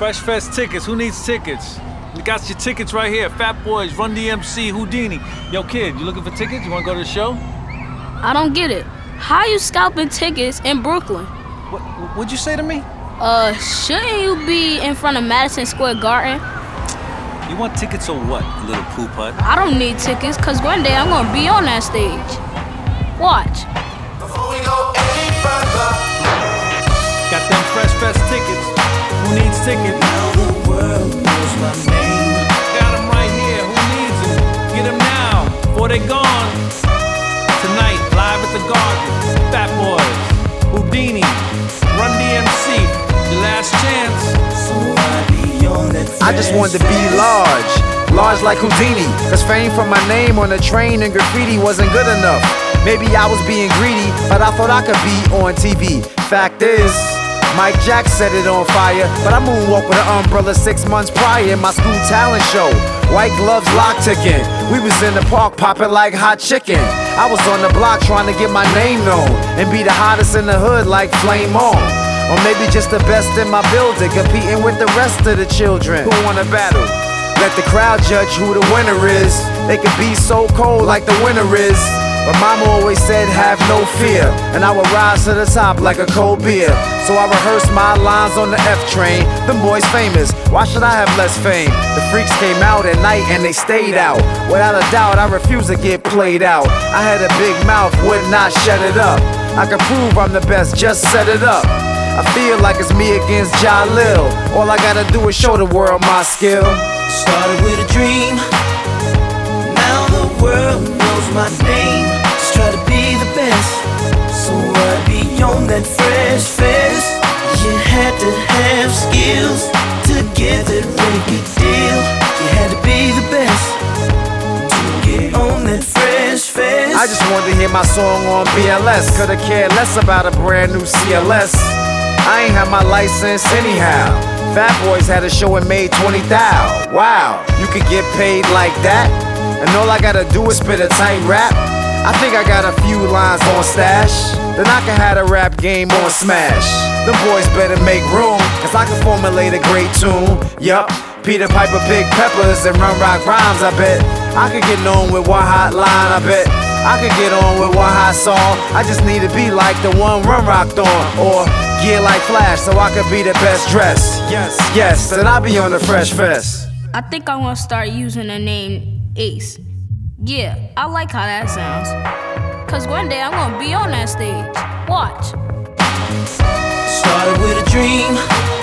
Fresh Fest tickets. Who needs tickets? We got your tickets right here. Fat Boys, Run DMC, Whodini. Yo, kid, you looking for tickets? You wanna go to the show? I don't get it. How you scalping tickets in Brooklyn? What, what'd you say to me? Uh, shouldn't you be in front of Madison Square Garden? You want tickets or what, little poo putt? I don't need tickets, cause one day I'm gonna be on that stage. Watch. Before we go any further, Got them Fresh Fest tickets. Who needs tickets? now the world knows my name. Got them right here. Who needs them? Get them now, before they gone. Tonight, live at the Garden. Fat Boys, Whodini, Run DMC. Your last chance. So I be on that I just wanted to be large, large like Whodini. Cause fame from my name on the train and graffiti wasn't good enough. Maybe I was being greedy, but I thought I could be on TV. Fact is, Mike Jack set it on fire, but I moonwalked with an umbrella six months prior in my school talent show. White gloves lock ticking. We was in the park popping like hot chicken. I was on the block trying to get my name known and be the hottest in the hood like Flame On. Or maybe just the best in my building, competing with the rest of the children who wanna battle. Let the crowd judge who the winner is. They could be so cold like the winner is. But mama always said, have no fear. And I would rise to the top like a cold beer. So I rehearsed my lines on the F train. Them boys famous, why should I have less fame? The freaks came out at night and they stayed out. Without a doubt, I refuse to get played out. I had a big mouth, would not shut it up. I can prove I'm the best, just set it up. I feel like it's me against Jalil. All I gotta do is show the world my skill. Started with a dream. Now the world knows my name. I just wanted to hear my song on BLS. Coulda cared less about a brand new CLS. I ain't have my license anyhow. Fat Boys had a show and made 20 thou. Wow, you could get paid like that? And all I gotta do is spit a tight rap. I think I got a few lines on stash. Then I can have a rap game on smash. Them boys better make room, cause I can formulate a great tune. Yup, Peter Piper, Big Peppers, and Run Rock Rhymes, I bet. I could get known with one hot line, I bet. I could get on with one hot song. I just need to be like the one Run rocked on. Or gear like Flash so I could be the best dressed. Yes, yes, then I'll be on the Fresh Fest. I think I wanna start using the name Ace. Yeah, I like how that sounds. Cause one day I'm gonna be on that stage. Watch. Started with a dream.